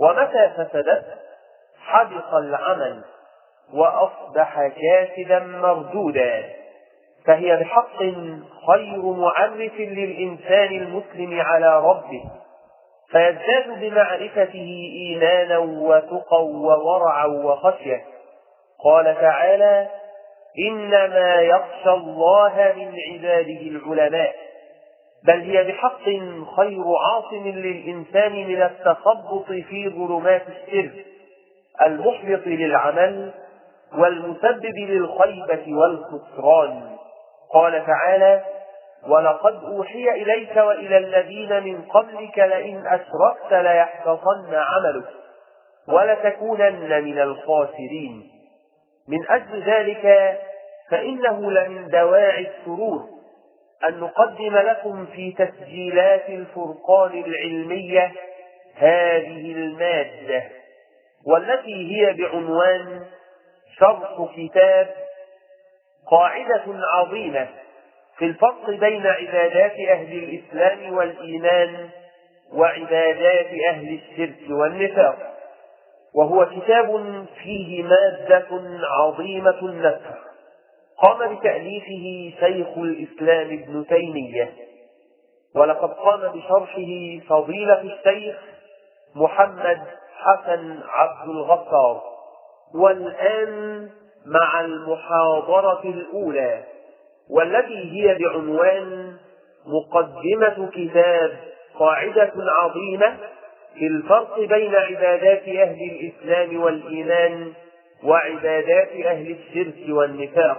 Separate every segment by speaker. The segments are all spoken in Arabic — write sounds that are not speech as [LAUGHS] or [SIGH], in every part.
Speaker 1: ومتى فسدت؟ حبط العمل وأصبح كاسدا مردودا. فهي بحق خير معرف للإنسان المسلم على ربه. فيزداد بمعرفته إيمانا وتقى وورعا وخشية. قال تعالى إنما يخشى الله من عباده العلماء. بل هي بحق خير عاصم للإنسان من التخبط في ظلمات السر المحبط للعمل والمسبب للخيبة والخسران. قال تعالى ولقد أوحي إليك وإلى الذين من قبلك لئن أشركت ليحبطن عملك ولتكونن من الخاسرين. من أجل ذلك فإنه لمن دواعي السرور. أن نقدم لكم في تسجيلات الفرقان العلمية هذه المادة والتي هي بعنوان شرح كتاب قاعدة عظيمة في الفرق بين عبادات أهل الإسلام والإيمان وعبادات أهل الشرك والنفاق وهو كتاب فيه مادة عظيمة النفع. قام بتأليفه شيخ الإسلام ابن تيمية ولقد قام بشرحه فضيلة الشيخ محمد حسن عبد الغفار. والآن مع المحاضرة الأولى والتي هي بعنوان مقدمة كتاب قاعدة عظيمة في الفرق بين عبادات أهل الإسلام والإيمان وعبادات أهل الشرك والنفاق.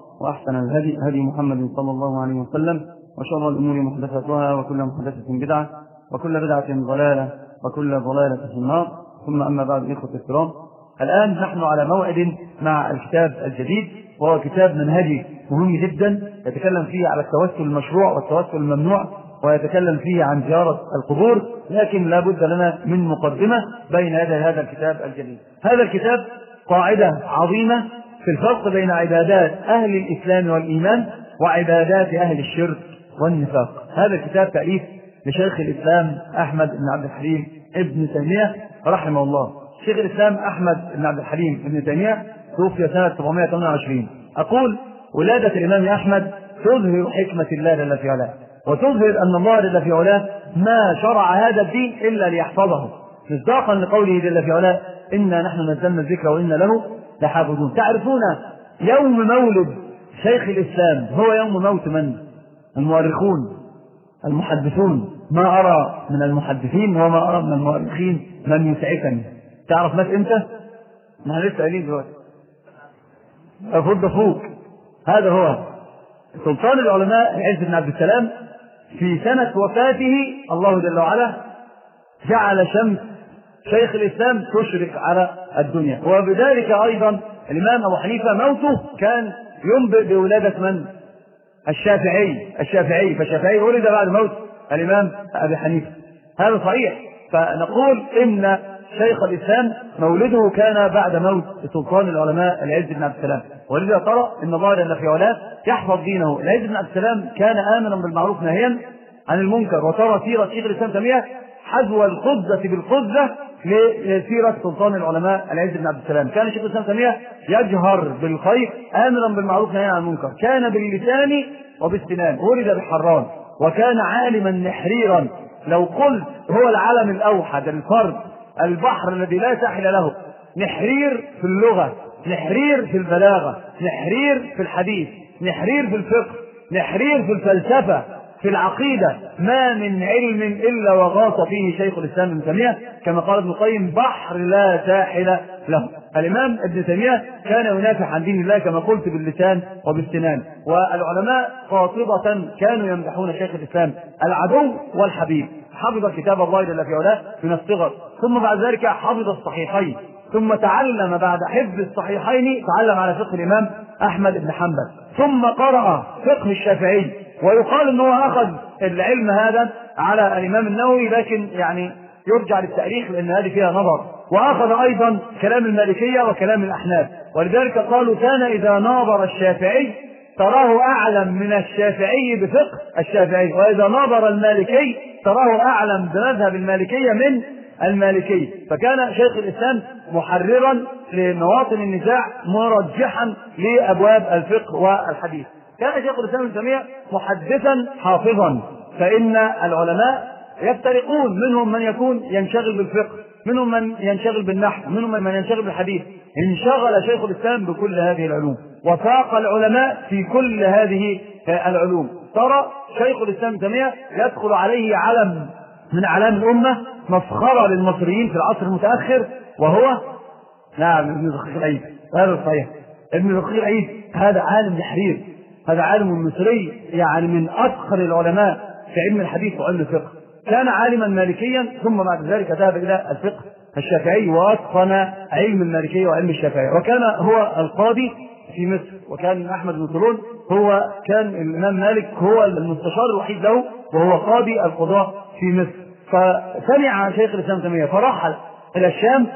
Speaker 2: وأحسن الهدي هدي محمد صلى الله عليه وسلم وشر الأمور محدثاتها وكل محدثة بدعة وكل بدعة ضلالة وكل ضلالة في النار. ثم أما بعد إخوة الكرام الآن نحن على موعد مع الكتاب الجديد وهو كتاب منهجي مهم جدا يتكلم فيه على التوسل المشروع والتوسل الممنوع ويتكلم فيه عن زيارة القبور لكن لا بد لنا من مقدمة بين يدي هذا الكتاب الجديد. هذا الكتاب قاعدة عظيمة في الفرق بين عبادات أهل الإسلام والإيمان وعبادات أهل الشرك والنفاق. هذا الكتاب تأليف لشيخ الإسلام أحمد بن عبد الحليم ابن تيمية رحمه الله. شيخ الإسلام أحمد بن عبد الحليم ابن تيمية توفي سنة 728 أقول ولادة الإمام أحمد تظهر حكمة الله جل في علاه وتظهر أن الله جل في علاه ما شرع هذا الدين إلا ليحفظه. مصداقا لقوله جل في علاه إنا نحن نزلنا الذكر وإنا له لحافظون. تعرفون يوم مولد شيخ الإسلام هو يوم موت من؟ المؤرخون المحدثون. ما أرى من المحدثين وما أرى من المؤرخين من يسعفني. تعرف مات إمتى؟ ما لسه قايلين دلوقتي. أفض فوق هذا هو سلطان العلماء العز بن عبد السلام في سنة وفاته الله جل وعلا جعل شمس شيخ الإسلام تشرق على الدنيا. وبذلك أيضا الإمام أبو حنيفة موته كان ينبئ بولادة من؟ الشافعي. الشافعي. فالشافعي ولد بعد موت الإمام أبي حنيفة. هذا صحيح. فنقول إن شيخ الإسلام مولده كان بعد موت سلطان العلماء العز بن عبد السلام. ولذا ترى إن الله جل في علاه يحفظ دينه. العز بن عبد السلام كان آمنا بالمعروف ناهيا عن المنكر وترى سيرة شيخ الإسلام تيميه حذو الخبزة بالخبزة لسيرة سلطان العلماء العز بن عبد السلام، كان شيخ الإسلام تيمية يجهر بالخير آمرا بالمعروف نهيا عن المنكر، كان باللسان وبالسنان، ولد بحران، وكان عالما نحريرا، لو قلت هو العلم الأوحد الفرد البحر الذي لا ساحل له، نحرير في اللغة، نحرير في البلاغة، نحرير في الحديث، نحرير في الفقه، نحرير في الفلسفة، في العقيدة ما من علم إلا وغاص فيه شيخ الإسلام ابن تيمية كما قال ابن القيم بحر لا ساحل له. الإمام ابن تيمية كان ينافح عن دين الله كما قلت باللسان وبالسنان والعلماء قاطبة كانوا يمدحون شيخ الإسلام العدو والحبيب. حفظ كتاب الله جل في علاه من الصغر. ثم بعد ذلك حفظ الصحيحين. ثم تعلم بعد حفظ الصحيحين تعلم على فقه الإمام أحمد بن حنبل. ثم قرأ فقه الشافعي ويقال إنه أخذ العلم هذا على الإمام النووي لكن يعني يرجع للتأريخ لأن هذه فيها نظر. وأخذ أيضا كلام المالكية وكلام الأحناف. ولذلك قالوا كان إذا ناظر الشافعي تراه أعلم من الشافعي بفقه الشافعي وإذا ناظر المالكي تراه أعلم بمذهب المالكية من المالكي فكان شيخ الإسلام محررا لمواطن النزاع مرجحا لأبواب الفقه والحديث. كان شيخ الإسلام ابن محدثا حافظا. فإن العلماء يفترقون منهم من يكون ينشغل بالفقه منهم من ينشغل بالنحو منهم من ينشغل بالحديث. انشغل شيخ الإسلام بكل هذه العلوم وفاق العلماء في كل هذه العلوم. ترى شيخ الإسلام تيمية يدخل عليه علم من أعلام الأمة مفخره للمصريين في العصر المتأخر وهو نعم ابن دقيق العيد. هذا صحيح. ابن دقيق العيد هذا عالم تحرير. هذا عالم مصري يعني من أفخر العلماء في علم الحديث وعلم الفقه. كان عالما مالكيا ثم بعد ذلك ذهب إلى الفقه الشافعي وأتقن علم المالكية وعلم الشافعي. وكان هو القاضي في مصر وكان أحمد بن طولون هو كان الإمام مالك هو المستشار الوحيد له وهو قاضي القضاة في مصر. فسمع شيخ الإسلام تيمية فرحل إلى الشام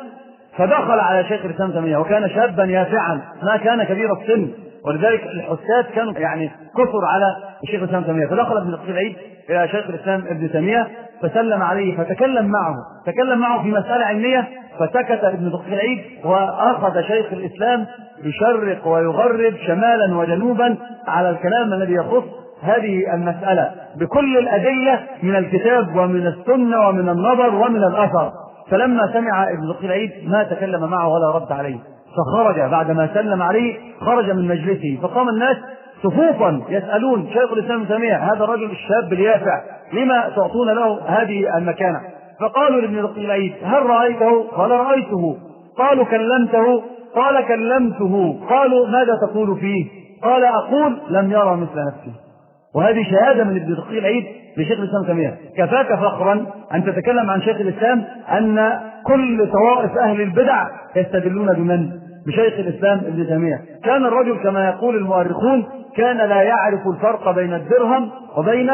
Speaker 2: فدخل على شيخ الإسلام تيمية وكان شابا يافعا ما كان كبير السن ولذلك الحساد كانوا يعني كثر على الشيخ الإسلام تيمية. فدخل ابن دقيق العيد إلى شيخ الإسلام ابن تيمية فسلم عليه فتكلم معه تكلم معه في مسألة علمية فسكت ابن دقيق العيد وأخذ شيخ الإسلام يشرق ويغرب شمالا وجنوبا على الكلام الذي يخص هذه المسألة بكل الأدلة من الكتاب ومن السنة ومن النظر ومن الأثر. فلما سمع ابن دقيق العيد ما تكلم معه ولا رد عليه. فخرج بعدما سلم عليه خرج من مجلسه. فقام الناس صفوفا يسألون شيخ الإسلام ابن هذا الرجل الشاب اليافع لما تعطون له هذه المكانة؟ فقالوا لابن دقيق العيد هل رأيته؟ قال رأيته. قالوا كلمته؟ قال كلمته. قالوا ماذا تقول فيه؟ قال أقول لم يرى مثل نفسه. وهذه شهادة من ابن دقيق العيد لشيخ الإسلام تيمية كفاك فخرا أن تتكلم عن شيخ الإسلام أن كل طوائف أهل البدع يستدلون بمن؟ بشيخ الإسلام ابن تيمية، كان الرجل كما يقول المؤرخون كان لا يعرف الفرق بين الدرهم وبين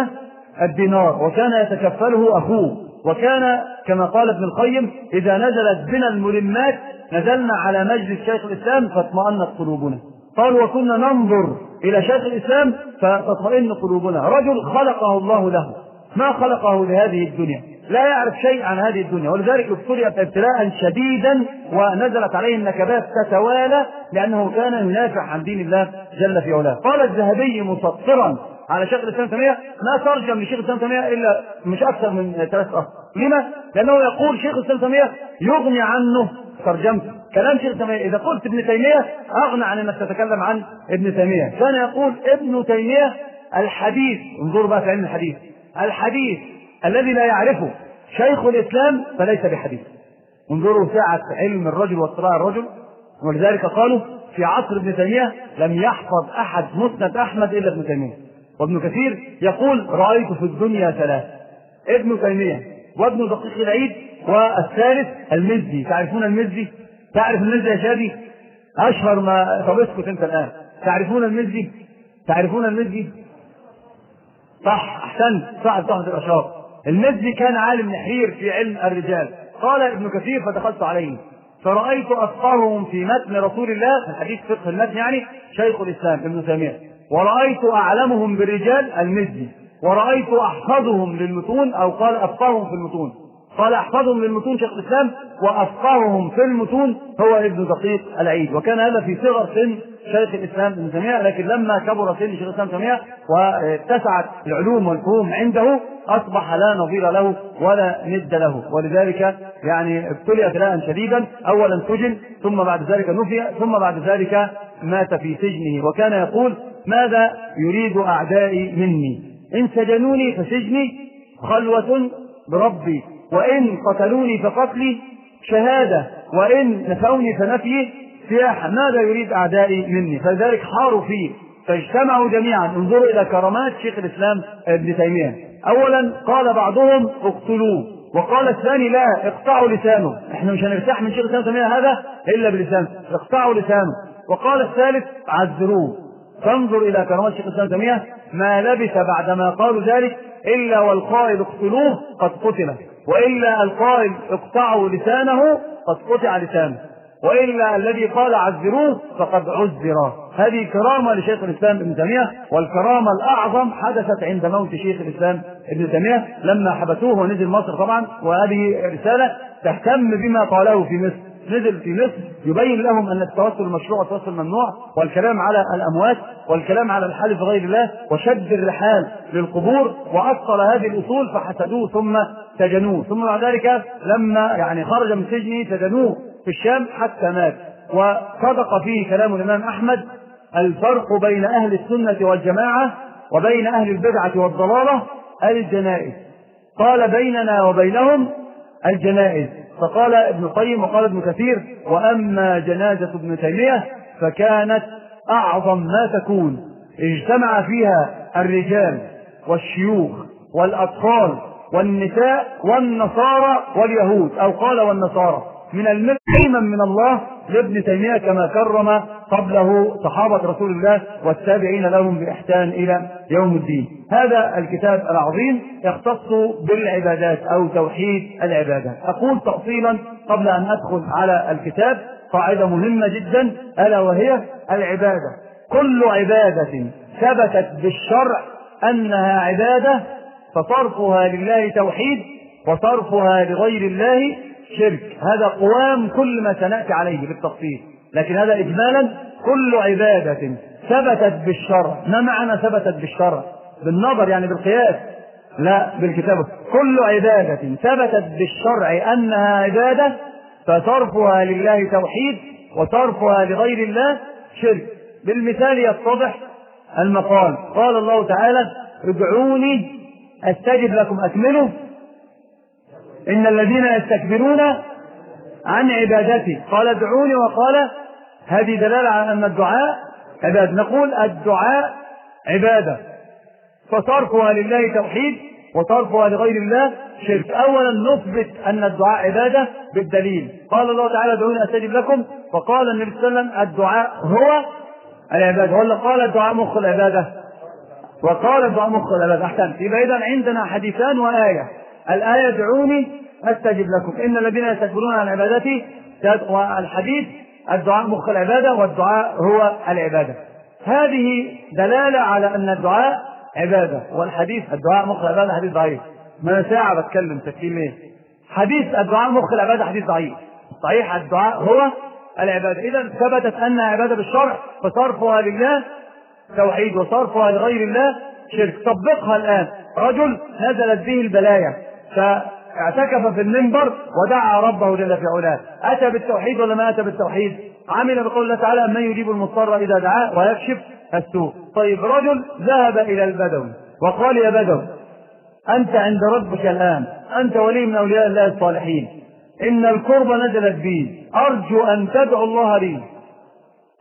Speaker 2: الدينار، وكان يتكفله أخوه، وكان كما قال ابن القيم إذا نزلت بنا الملمات نزلنا على مجلس شيخ الإسلام فاطمأنت قلوبنا. قال وكنا ننظر إلى شيخ الإسلام فتطمئن قلوبنا، رجل خلقه الله له، ما خلقه لهذه الدنيا، لا يعرف شيء عن هذه الدنيا. ولذلك ابتلي ابتلاء شديدا ونزلت عليه النكبات تتوالى لأنه كان ينافع عن دين الله جل في علاه. قال الذهبي مسطرا على شيخ الإسلام تيمية ما ترجم لشيخ الإسلام تيمية إلا مش أكثر من ثلاث اسطر لما؟ لأنه يقول شيخ الإسلام تيمية يغني عنه. ترجمته كلام شيخ تيمية. إذا قلت ابن تيمية أغنى عن إنك تتكلم عن ابن تيمية. كان يقول ابن تيمية الحديث. انظروا بقى في علم الحديث. الحديث الذي لا يعرفه شيخ الإسلام فليس بحديث. انظروا سعة علم الرجل واطلاع الرجل. ولذلك قالوا في عصر ابن تيمية لم يحفظ أحد مسند أحمد إلا ابن تيمية. وابن كثير يقول رأيت في الدنيا ثلاث ابن تيمية وابن دقيق العيد والثالث المزي. تعرفون المزي؟ تعرف المزي يا شادي؟ أشهر ما طب اسكت أنت الآن. تعرفون المزي؟ تعرفون المزي؟ صح أحسنت صاحب تحت الأشراف المزي كان عالم نحرير في علم الرجال. قال ابن كثير فدخلت عليه. فرأيت أفقههم في متن رسول الله في الحديث فقه المتن يعني شيخ الإسلام ابن تيمية. ورأيت أعلمهم بالرجال المزي ورأيت أحفظهم للمتون أو قال أفقههم في المتون. قال أحفظهم للمتون شيخ الإسلام وأفقههم في المتون هو ابن دقيق العيد. وكان هذا في صغر سن شيخ الإسلام ابن تيمية لكن لما كبر سن شيخ الإسلام ابن تيمية واتسعت العلوم والفهوم عنده أصبح لا نظير له ولا ند له. ولذلك يعني ابتلي ابتلاء شديدا أولا سجن ثم بعد ذلك نفي ثم بعد ذلك مات في سجنه. وكان يقول ماذا يريد أعدائي مني؟ إن سجنوني فسجني خلوة بربي. وإن قتلوني فقتلي شهادة وإن نفوني فنفي سياحة. ماذا يريد أعدائي مني؟ فلذلك حاروا فيه. فاجتمعوا جميعا. انظروا إلى كرامات شيخ الإسلام ابن تيمية. أولا قال بعضهم اقتلوه وقال الثاني لا اقطعوا لسانه. إحنا مش هنرتاح من شيخ الإسلام تيمية هذا إلا بلسانه. اقطعوا لسانه. وقال الثالث عذروه فانظر إلى كرامات شيخ الإسلام تيمية ما لبث بعدما قالوا ذلك إلا والقائل اقتلوه قد قتل وإلا القائل اقطعوا لسانه قد قطع لسانه. وإلا الذي قال عذروه فقد عذر هذه كرامة لشيخ الإسلام ابن تيمية والكرامة الأعظم حدثت عند موت شيخ الإسلام ابن تيمية لما حبسوه ونزل مصر طبعا وهذه رسالة تهتم بما قاله في مصر. نزل في مصر يبين لهم أن التوسل مشروع والتوسل ممنوع والكلام على الأموات والكلام على الحلف بغير الله وشد الرحال للقبور واصل هذه الأصول فحسدوه ثم سجنوه. ثم بعد ذلك لما يعني خرج من سجنه سجنوه في الشام حتى مات. وصدق فيه كلام الإمام أحمد الفرق بين أهل السنة والجماعة وبين أهل البدعة والضلالة الجنائز. قال بيننا وبينهم الجنائز. فقال ابن القيم وقال ابن كثير وأما جنازة ابن تيمية فكانت أعظم ما تكون. اجتمع فيها الرجال والشيوخ والأطفال والنساء والنصارى واليهود. أو قال والنصارى من المكرما من الله لابن تيمية كما كرم قبله صحابة رسول الله والتابعين لهم بإحسان إلى يوم الدين. هذا الكتاب العظيم يختص بالعبادات أو توحيد العبادات. أقول تفصيلا قبل أن أدخل على الكتاب قاعدة مهمة جدا ألا وهي العبادة. كل عبادة ثبتت بالشرع أنها عبادة فصرفها لله توحيد وصرفها لغير الله شرك هذا قوام كل ما سنأتي عليه بالتفصيل لكن هذا إجمالا كل عبادة ثبتت بالشرع. ما معنى ثبتت بالشرع؟ بالنظر يعني بالقياس. لا بالكتاب. كل عبادة ثبتت بالشرع أنها عبادة فصرفها لله توحيد وصرفها لغير الله شرك. بالمثال يتضح المقال. قال الله تعالى ادعوني أستجب لكم أكملوا. إن الذين يستكبرون عن عبادتي. قال ادعوني. وقال هذه دلالة على أن الدعاء عباده نقول الدعاء عبادة. فصرفها لله توحيد وصرفها لغير الله شرك. اولا نثبت أن الدعاء عبادة بالدليل. قال الله تعالى ادعوني أستجب لكم. وقال النبي صلى الله عليه وسلم الدعاء هو العباده ولا قال الدعاء مخ العبادة. وقال الدعاء مخ العبادة. احسنت يبقى اذا عندنا حديثان وآية. الآية ادعوني أستجب لكم. إن الذين يستكبرون عن عبادتي والحديث الدعاء مخ العبادة والدعاء هو العبادة. هذه دلالة على أن الدعاء عبادة والحديث الدعاء مخ العبادة حديث ضعيف. ما أنا ساعة بتكلم تكليم إيه؟ حديث الدعاء مخ العبادة حديث ضعيف. صحيح الدعاء هو العبادة. إذا ثبتت أنها عبادة بالشرع فصرفها لله توحيد وصرفها لغير الله شرك. طبقها الآن. رجل نزلت به البلايا فاعتكف في المنبر ودعا ربه جل في علاه. أتى بالتوحيد ولا ما أتى بالتوحيد؟ عمل بقول الله تعالى من يجيب المضطر إذا دعاه ويكشف السوء. طيب رجل ذهب إلى البدو وقال يا بدو أنت عند ربك الآن أنت ولي من أولياء الله الصالحين. إن الكرب نزلت بي أرجو أن تدعو الله لي.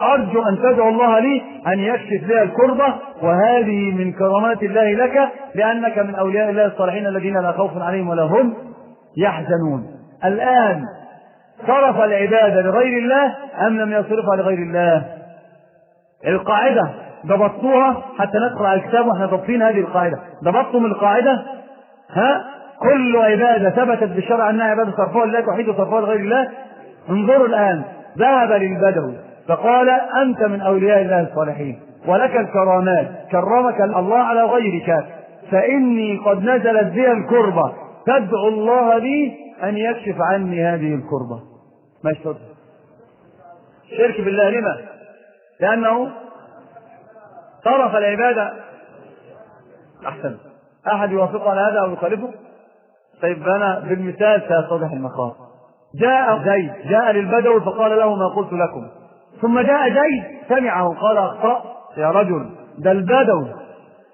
Speaker 2: أرجو أن تدعو الله لي أن يكشف لي الكربة وهذه من كرامات الله لك لأنك من أولياء الله الصالحين الذين لا خوف عليهم ولا هم يحزنون. الآن صرف العبادة لغير الله أم لم يصرفها لغير الله؟ القاعدة. ضبطوها حتى ندخل على الكتاب وإحنا ضابطين هذه القاعدة. ضبطتم القاعدة؟ ها؟ كل عبادة ثبتت بالشرع أنها عبادة صرفها لله توحيد وصرفها لغير الله. انظروا الآن. ذهب للبدوي فقال أنت من أولياء الله الصالحين ولك الكرامات كرمك الله على غيرك فإني قد نزلت بي الكربة تدعو الله لي أن يكشف عني هذه الكربة ما يشتغل شرك بالله لما؟ لأنه صرف العبادة أحسن. أحد يوافق على هذا أو يخالفه؟ طيب أنا بالمثال سيتضح المقام. جاء زيد جاء للبدوي فقال له ما قلت لكم. ثم جاء زيد سمعه قال أخطأت يا رجل ده البدوي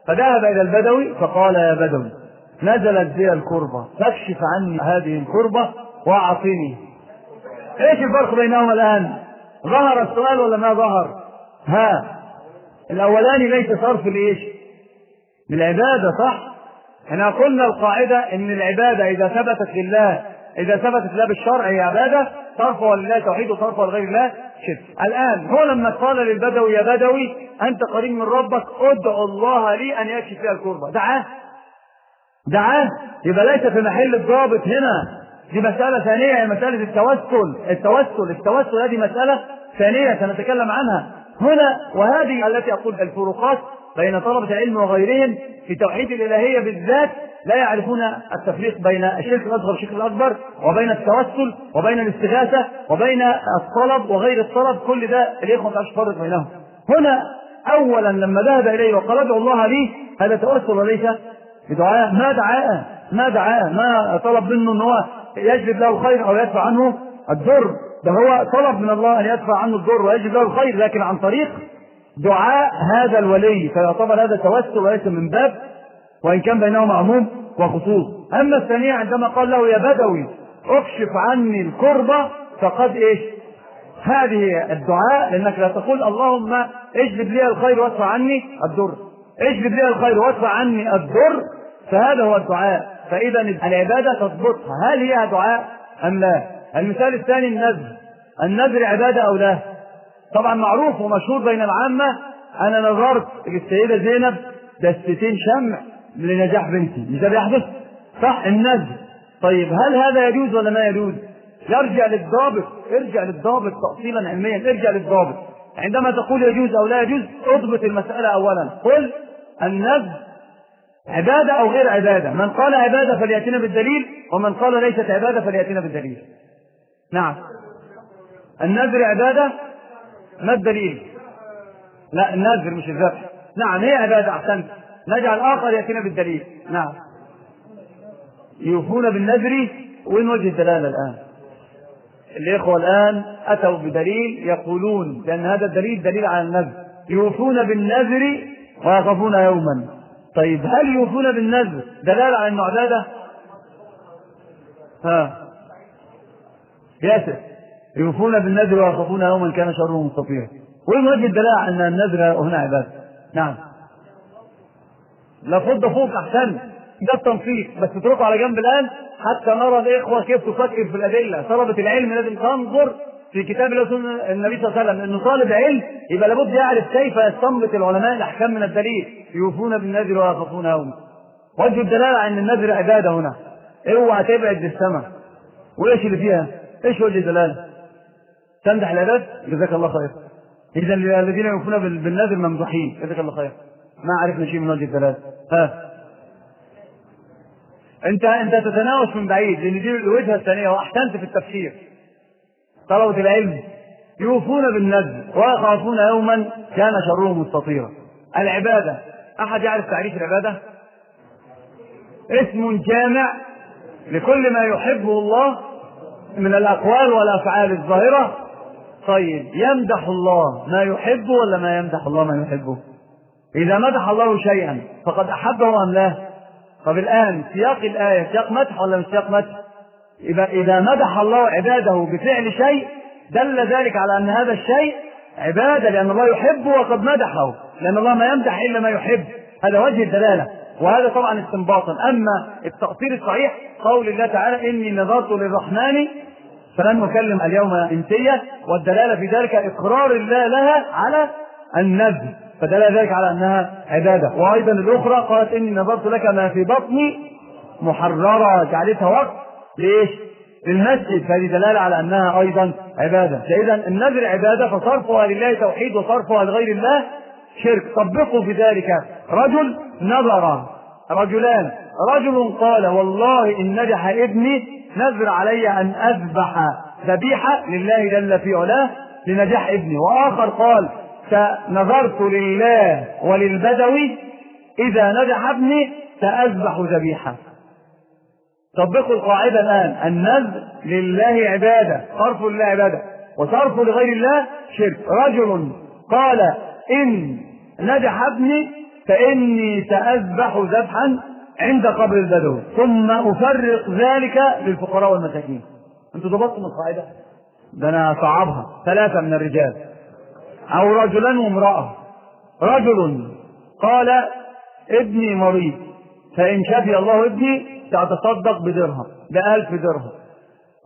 Speaker 2: فذهب إلى البدوي فقال يا بدوي نزلت بي الكربة فاكشف عني هذه الكربة وأعطني إيش الفرق بينهما الآن؟ ظهر السؤال ولا ما ظهر؟ ها الأولاني ليس صرف لإيش؟ للعبادة صح؟ إحنا قلنا القاعدة إن العبادة إذا ثبتت لله إذا ثبتت لله بالشرع هي عبادة صرفها لله توحيد وصرفها لغير الله شرك. الآن هو لما قال للبدوي يا بدوي أنت قريب من ربك ادعو الله لي أن يكشف فيها الكربة. دعاه. دعاه. يبقى ليس في محل الضابط هنا. دي مسألة ثانية هي مسألة التوسل. التوسل التوسل هذه مسألة ثانية سنتكلم عنها. هنا وهذه التي أقول الفروقات بين طلبة العلم وغيرهم في توحيد الإلهية بالذات لا يعرفون التفريق بين الشرك الأصغر والشرك الأكبر وبين التوسل وبين الاستغاثة وبين الطلب وغير الطلب كل ده الإخوة ما تفرق بينهم. هنا أولا لما ذهب إليه وقال ادعو الله لي هذا توسل وليس بدعاء. ما دعاء؟ ما دعاء؟ ما طلب منه ان هو يجلب له الخير أو يدفع عنه الضر. ده هو طلب من الله أن يدفع عنه الضر ويجلب له الخير لكن عن طريق دعاء هذا الولي فيعتبر هذا توسل وليس من باب وإن كان بينهما عموم وخصوص. أما الثانية عندما قال له يا بدوي اكشف عني الكربه فقد إيش؟ هذه الدعاء لأنك لا تقول اللهم اجلب لي الخير وادفع عني الضر. اجلب لي الخير وادفع عني الضر فهذا هو الدعاء. فإذا العبادة تضبطها هل هي دعاء أم لا؟ المثال الثاني النذر. النذر عبادة أو لا؟ طبعا معروف ومشهور بين العامة. أنا نظرت للسيدة زينب دستتين شمع. لنجاح بنتي. مش ده بيحدث؟ صح النذر طيب هل هذا يجوز ولا ما يجوز؟ يرجع للضابط. ارجع للضابط تأصيلا علميا. ارجع للضابط. عندما تقول يجوز أو لا يجوز اضبط المسألة اولا. قل النذر عبادة أو غير عبادة. من قال عبادة فليأتينا بالدليل ومن قال ليست عبادة فليأتينا بالدليل. نعم. النذر عبادة؟ ما الدليل؟ لا النذر مش الذبح. نعم هي عبادة أحسنت. نجعل آخر يأتينا بالدليل. نعم. يوفون بالنذر. وين وجه الدلالة الآن؟ الإخوة الآن أتوا بدليل يقولون لأن هذا الدليل دليل على النذر. يوفون بالنذر ويخافون يوما. طيب هل يوفون بالنذر دلالة على عبادة؟ ها. ياسر. يوفون بالنذر ويخافون يوما كان شره مستطيرا وين وجه الدلالة على أن النذر هنا عبادة؟ نعم. لفض فوق أحسن. ده التنصيص بس اتركوا على جنب الآن. حتى نرى الإخوة كيف تفكر في الأدلة. طلبة العلم لازم تنظر في كتاب الله وسنة النبي صلى الله عليه وسلم. إنه طالب علم يبقى لابد يعرف كيف يستنبط العلماء الأحكام من الدليل. يوفون بالنذر ويخافون يوما. وجه الدلالة ان النذر عبادة هنا. اوعى تبعد للسماء. وإيش اللي فيها؟ إيش وجه الدلالة؟ تمدح العباد؟ جزاك الله خير. اذا الذين يوفون بالنذر ممدوحين. جزاك الله خير. ما عرفنا شيء من وجه الدلاله ها. انت انت تتناوش من بعيد لأن دي الوجهة الثانية وأحسنت في التفسير. طلبة العلم يوفون بالنذر ويخافون يوما كان شره مستطيرا. العبادة أحد يعرف تعريف العبادة؟ اسم جامع لكل ما يحبه الله من الأقوال والأفعال الظاهرة. طيب يمدح الله ما يحبه ولا ما يمدح الله ما يحبه؟ إذا مدح الله شيئا فقد أحبه أم لا؟ طب الآن سياق الآية سياق مدح ولا مش سياق مدح؟ إذا إذا مدح الله عباده بفعل شيء دل ذلك على أن هذا الشيء عبادة لأن الله يحبه وقد مدحه لأن الله ما يمدح إلا ما يحب. هذا وجه الدلالة. وهذا طبعا استنباطا. أما التقصير الصحيح قول الله تعالى إني نذرت للرحمن فلن نكلم اليوم إنسية. والدلالة في ذلك إقرار الله لها على النذر فدل ذلك على أنها عبادة. وأيضا الأخرى قالت إني نذرت لك ما في بطني محررة جعلتها وقت. لإيش؟ للمسجد. فهذه دلالة على أنها أيضا عبادة. فإذا النذر عبادة فصرفها لله توحيد وصرفها لغير الله شرك. طبقوا في ذلك رجل نذر رجلان. رجل قال والله إن نجح ابني نذر علي أن أذبح ذبيحة لله جل في علاه لنجاح ابني. وآخر قال نذرت لله وللبدوي إذا نجح ابني سأذبح ذبيحة. طبقوا القاعدة الآن. النذر لله عبادة صرف لله عبادة. وصرف لغير الله شرك. رجل قال إن نجح ابني فإني سأذبح ذبحا عند قبر البدوي ثم أفرق ذلك للفقراء والمساكين. أنتوا ضبطتم القاعدة؟ ده أنا صعبها. ثلاثة من الرجال. أو رجلا وامرأة. رجل قال ابني مريض. فإن شفي الله ابني سأتصدق بدرهم بألف درهم.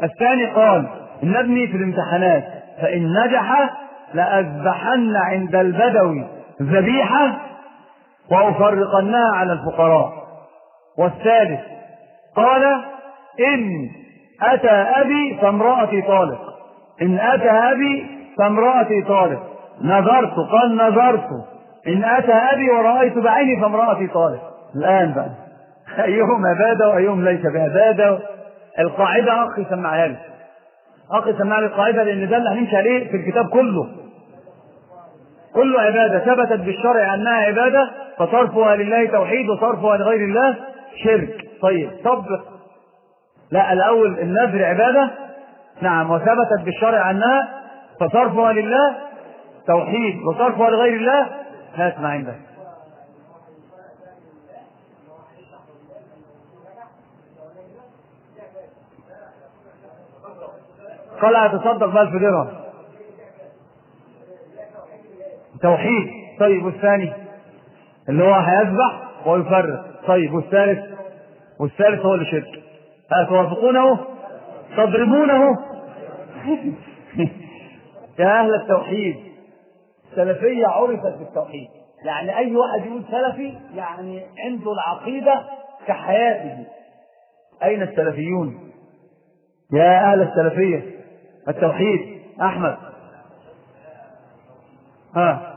Speaker 2: الثاني قال إن ابني في الامتحانات فإن نجح لأذبحن عند البدوي ذبيحة وأفرقنها على الفقراء. والثالث قال إن أتى أبي فامرأتي طالق. إن أتى أبي فامرأتي طالق. نظرت قال نظرت. إن أتى أبي ورأيت بعيني فامرأتي طالق الآن بقى. [LAUGHS] أيهم عبادة وأيهم ليس بعبادة القاعدة أخي سمعها لي. أخي سمع لي القاعدة لأن ده اللي هنمشي عليه في الكتاب كله. كله عبادة ثبتت بالشرع أنها عبادة فصرفها لله توحيد وصرفها لغير الله شرك. طيب طبق لا الأول النذر عبادة. نعم وثبتت بالشرع أنها فصرفها لله توحيد وصرفها لغير الله هات ما عندك قال هتصدق بألف درهم. توحيد طيب والثاني؟ اللي هو هيذبح ويفرق. طيب والثالث؟ والثالث هو اللي شرك. أتوافقونه؟ تضربونه؟ [LAUGHS] يا أهل التوحيد. السلفية عرفت بالتوحيد. يعني أي واحد يقول سلفي يعني عنده العقيدة كحياته. أين السلفيون؟ يا أهل السلفية التوحيد. أحمد. ها.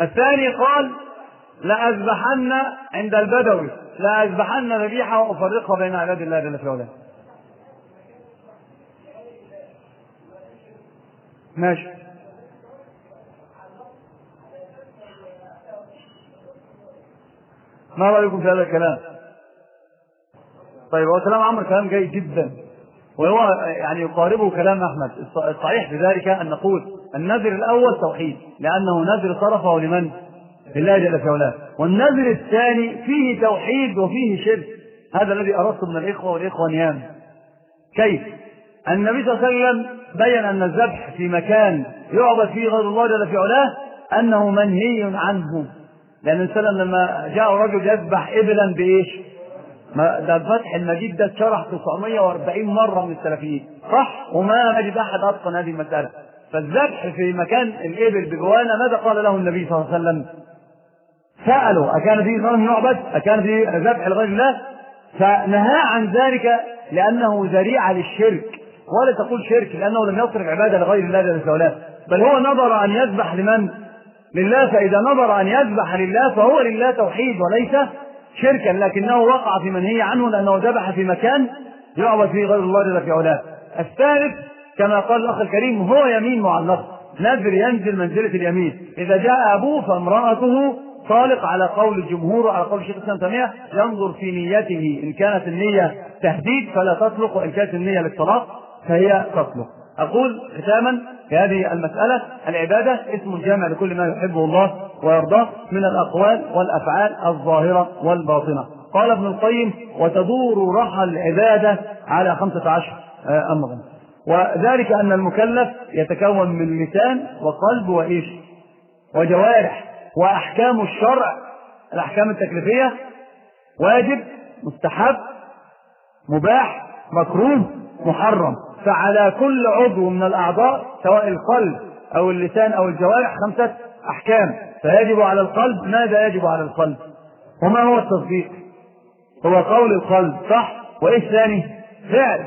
Speaker 2: الثاني قال لأذبحن عند البدوي. لأذبحن ذبيحة وأفرقها بين عباد الله جل في علاه ماشي ما رأيكم في هذا الكلام؟ طيب هو كلام عمرو كلام جيد جدا وهو يعني يقاربه كلام أحمد الصحيح في ذلك أن نقول النذر الأول توحيد لأنه نذر صرفه لمن؟ لله جل في علاه. والنذر الثاني فيه توحيد وفيه شرك. هذا الذي اردت من الإخوة والإخوة نيام. كيف؟ النبي صلى الله عليه وسلم بين أن الذبح في مكان يعبد فيه غير الله جل في علاه أنه منهي عنه. لأن النبي لما جاء رجل يذبح ابلا بإيش؟ ما ده الفتح المجيد ده اتشرح 940 مرة من السلفيين. صح؟ وما نجد أحد أتقن هذه المسألة. فالذبح في مكان الإبل بجوانا ماذا قال له النبي صلى الله عليه وسلم؟ سألوا أكان فيه صنم يعبد؟ أكان فيه ذبح لغير الله؟ فنهى عن ذلك لأنه ذريعة للشرك ولا تقول شرك لأنه لم يصرف عبادة لغير الله جل وعلا بل هو نظر أن يذبح لمن؟ لله فإذا نظر أن يذبح لله فهو لله توحيد وليس شركا لكنه وقع في منهي عنه لأنه ذبح في مكان يعبد فيه غير الله جل في علاه. الثالث كما قال الأخ الكريم هو يمين معلق نذر ينزل منزلة اليمين إذا جاء أبوه فامرأته طالق على قول الجمهور وعلى قول الشيخ الإسلام تيمية ينظر في نيته إن كانت النية تهديد فلا تطلق وإن كانت النية للطلاق فهي تطلق. أقول ختاما في هذه المسألة العبادة اسم جامع لكل ما يحبه الله ويرضاه من الأقوال والأفعال الظاهرة والباطنة. قال ابن القيم وتدور رحى العبادة على خمسة عشر أمرا. وذلك أن المكلف يتكون من لسان وقلب وإيش؟ وجوارح وأحكام الشرع الأحكام التكليفية واجب مستحب مباح مكروه محرم. فعلى كل عضو من الأعضاء سواء القلب أو اللسان أو الجوارح خمسة أحكام. فيجب على القلب ماذا يجب على القلب؟ وما هو التصديق؟ هو قول القلب صح؟ وإيش ثاني؟ فعل.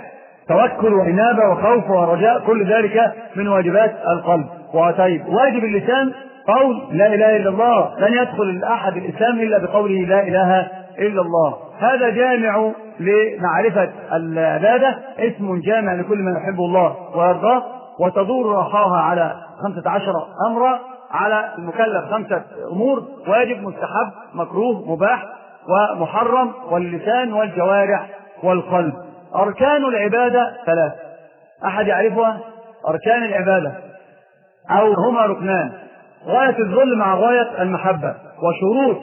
Speaker 2: توكل وإنابة وخوف ورجاء كل ذلك من واجبات القلب. وطيب واجب اللسان قول لا إله إلا الله لن يدخل أحد الإسلام إلا بقوله لا إله إلا الله. هذا جامع لمعرفة العبادة اسم جامع لكل من يحب الله ويرضاه وتدور رحاها على خمسة عشر أمرا على المكلف خمسة أمور واجب مستحب مكروه مباح ومحرم واللسان والجوارح والقلب. أركان العبادة ثلاث أحد يعرفها؟ أركان العبادة. أو هما ركنان. غاية الذل مع غاية المحبة وشروط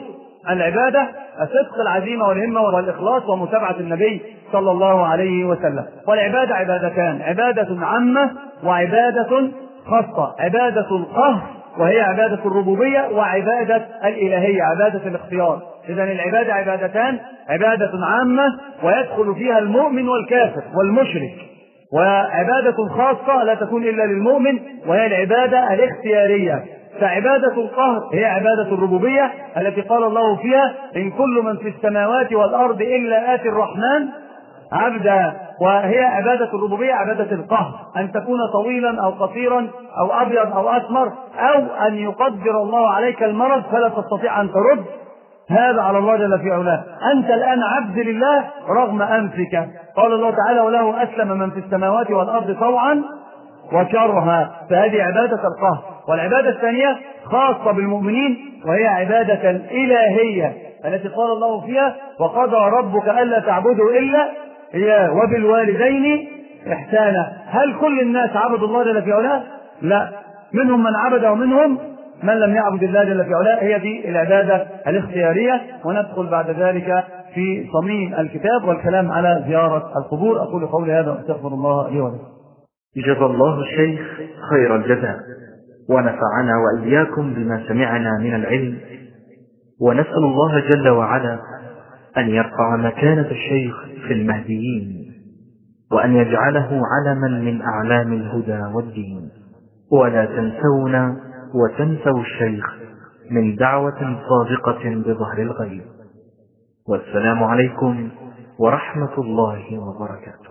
Speaker 2: العبادة الصدق العزيمة والهمة والإخلاص ومتابعة النبي صلى الله عليه وسلم. والعبادة عبادتان عبادة عامة وعبادة خاصة. عبادة القهر وهي عبادة الربوبية وعبادة الإلهية عبادة الاختيار. إذا العبادة عبادتان عبادة عامة ويدخل فيها المؤمن والكافر والمشرك. وعبادة خاصة لا تكون إلا للمؤمن وهي العبادة الاختيارية. فعبادة القهر هي عبادة الربوبية التي قال الله فيها إن كل من في السماوات والأرض إلا آتي الرحمن عبدا. وهي عبادة الربوبية عبادة القهر. أن تكون طويلا أو قصيرا أو أبيض أو أسمر أو أن يقدر الله عليك المرض فلا تستطيع أن ترد. هذا على الله جل في علاه. أنت الآن عبد لله رغم أنفك. قال الله تعالى وله أسلم من في السماوات والأرض طوعا وكرها فهذه عبادة القهر. والعبادة الثانية خاصة بالمؤمنين وهي عبادة إلهية التي قال الله فيها وقضى ربك ألا تعبدوا إلا إياه وبالوالدين إحسانا. هل كل الناس عبدوا الله جل في علاه؟ لا. منهم من عبد ومنهم من لم يعبد الله جل في علاه. هي دي العبادة الاختيارية وندخل بعد ذلك في صميم الكتاب والكلام على زيارة القبور. أقول قولي هذا وأستغفر الله لي ولكم.
Speaker 3: جزا الله الشيخ خير الجزاء. ونفعنا وإياكم بما سمعنا من العلم. ونسأل الله جل وعلا أن يرفع مكانة الشيخ في المهديين وأن يجعله علما من أعلام الهدى والدين. ولا تنسونا وتنسوا الشيخ من دعوة صادقة بظهر الغيب. والسلام عليكم ورحمة الله وبركاته.